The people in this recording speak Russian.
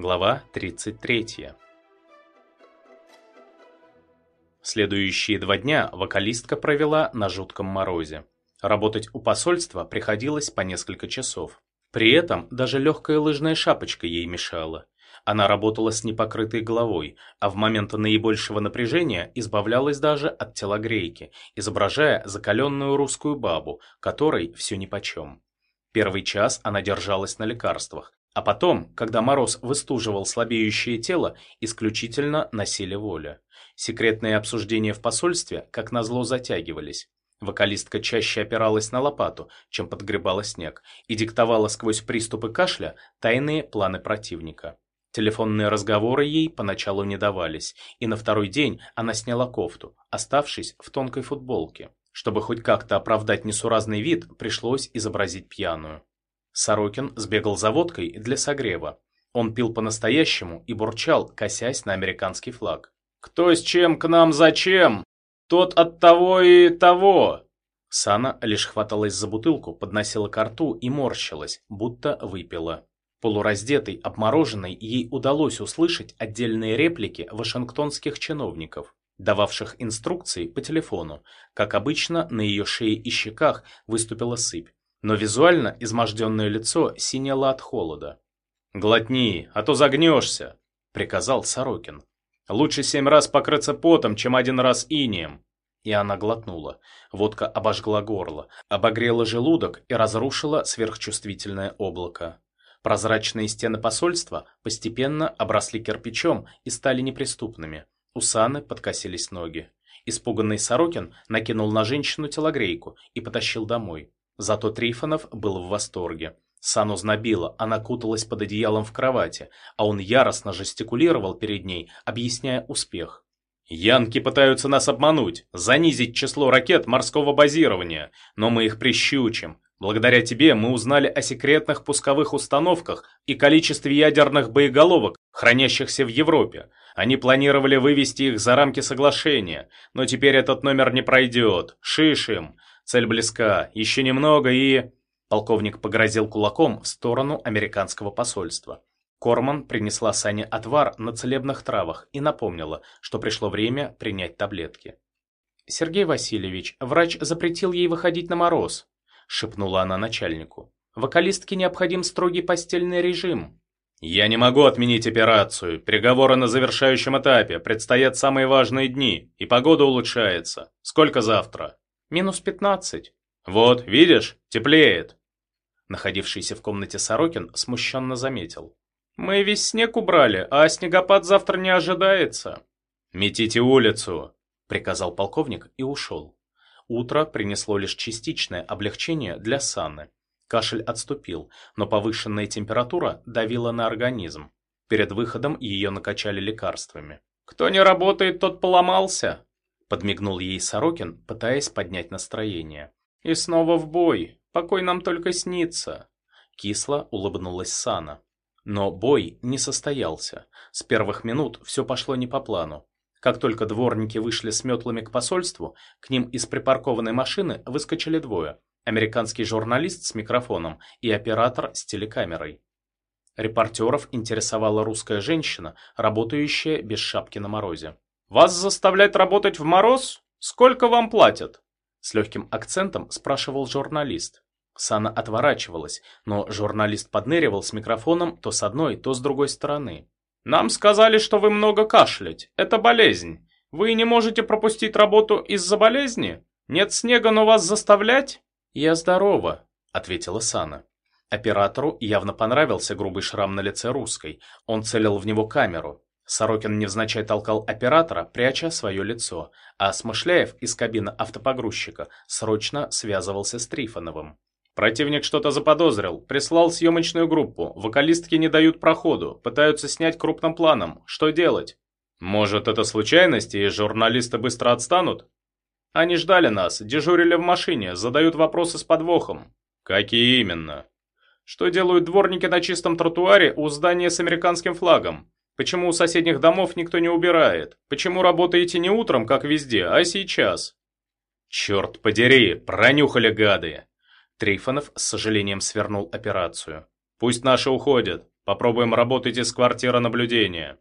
Глава 33. Следующие два дня вокалистка провела на жутком морозе. Работать у посольства приходилось по несколько часов. При этом даже легкая лыжная шапочка ей мешала. Она работала с непокрытой головой, а в момент наибольшего напряжения избавлялась даже от телогрейки, изображая закаленную русскую бабу, которой все нипочем. Первый час она держалась на лекарствах, а потом, когда мороз выстуживал слабеющее тело, исключительно на силе воли. Секретные обсуждения в посольстве, как назло, затягивались. Вокалистка чаще опиралась на лопату, чем подгребала снег, и диктовала сквозь приступы кашля тайные планы противника. Телефонные разговоры ей поначалу не давались, и на второй день она сняла кофту, оставшись в тонкой футболке. Чтобы хоть как-то оправдать несуразный вид, пришлось изобразить пьяную. Сорокин сбегал за водкой для согрева. Он пил по-настоящему и бурчал, косясь на американский флаг. «Кто с чем к нам зачем? Тот от того и того!» Сана лишь хваталась за бутылку, подносила ко рту и морщилась, будто выпила. Полураздетой, обмороженной, ей удалось услышать отдельные реплики вашингтонских чиновников, дававших инструкции по телефону. Как обычно, на ее шее и щеках выступила сыпь, но визуально изможденное лицо синело от холода. «Глотни, а то загнешься», — приказал Сорокин. Лучше семь раз покрыться потом, чем один раз инием. И она глотнула. Водка обожгла горло, обогрела желудок и разрушила сверхчувствительное облако. Прозрачные стены посольства постепенно обросли кирпичом и стали неприступными. У Саны подкосились ноги. Испуганный Сорокин накинул на женщину телогрейку и потащил домой. Зато Трифонов был в восторге. Сану знобило, она куталась под одеялом в кровати, а он яростно жестикулировал перед ней, объясняя успех. «Янки пытаются нас обмануть, занизить число ракет морского базирования, но мы их прищучим. Благодаря тебе мы узнали о секретных пусковых установках и количестве ядерных боеголовок, хранящихся в Европе. Они планировали вывести их за рамки соглашения, но теперь этот номер не пройдет. Шишим. Цель близка. Еще немного и...» Полковник погрозил кулаком в сторону американского посольства. Корман принесла Сане отвар на целебных травах и напомнила, что пришло время принять таблетки. «Сергей Васильевич, врач запретил ей выходить на мороз», — шепнула она начальнику. «Вокалистке необходим строгий постельный режим». «Я не могу отменить операцию. Переговоры на завершающем этапе. Предстоят самые важные дни, и погода улучшается. Сколько завтра?» «Минус пятнадцать». «Вот, видишь, теплеет». Находившийся в комнате Сорокин смущенно заметил. «Мы весь снег убрали, а снегопад завтра не ожидается». «Метите улицу», — приказал полковник и ушел. Утро принесло лишь частичное облегчение для Санны. Кашель отступил, но повышенная температура давила на организм. Перед выходом ее накачали лекарствами. «Кто не работает, тот поломался», — подмигнул ей Сорокин, пытаясь поднять настроение. «И снова в бой. Покой нам только снится. Кисло улыбнулась Сана. Но бой не состоялся. С первых минут все пошло не по плану. Как только дворники вышли с метлами к посольству, к ним из припаркованной машины выскочили двое. Американский журналист с микрофоном и оператор с телекамерой. Репортеров интересовала русская женщина, работающая без шапки на морозе. «Вас заставлять работать в мороз? Сколько вам платят?» С легким акцентом спрашивал журналист. Сана отворачивалась, но журналист подныривал с микрофоном то с одной, то с другой стороны. «Нам сказали, что вы много кашлять. Это болезнь. Вы не можете пропустить работу из-за болезни? Нет снега, но вас заставлять?» «Я здорова», — ответила Сана. Оператору явно понравился грубый шрам на лице русской. Он целил в него камеру. Сорокин невзначай толкал оператора, пряча свое лицо, а Смышляев из кабины автопогрузчика срочно связывался с Трифоновым. Противник что-то заподозрил, прислал съемочную группу, вокалистки не дают проходу, пытаются снять крупным планом. Что делать? Может, это случайность, и журналисты быстро отстанут? Они ждали нас, дежурили в машине, задают вопросы с подвохом. Какие именно? Что делают дворники на чистом тротуаре у здания с американским флагом? Почему у соседних домов никто не убирает? Почему работаете не утром, как везде, а сейчас? Черт подери, пронюхали гады. Трифонов с сожалением свернул операцию. Пусть наши уходят. Попробуем работать из квартиры наблюдения.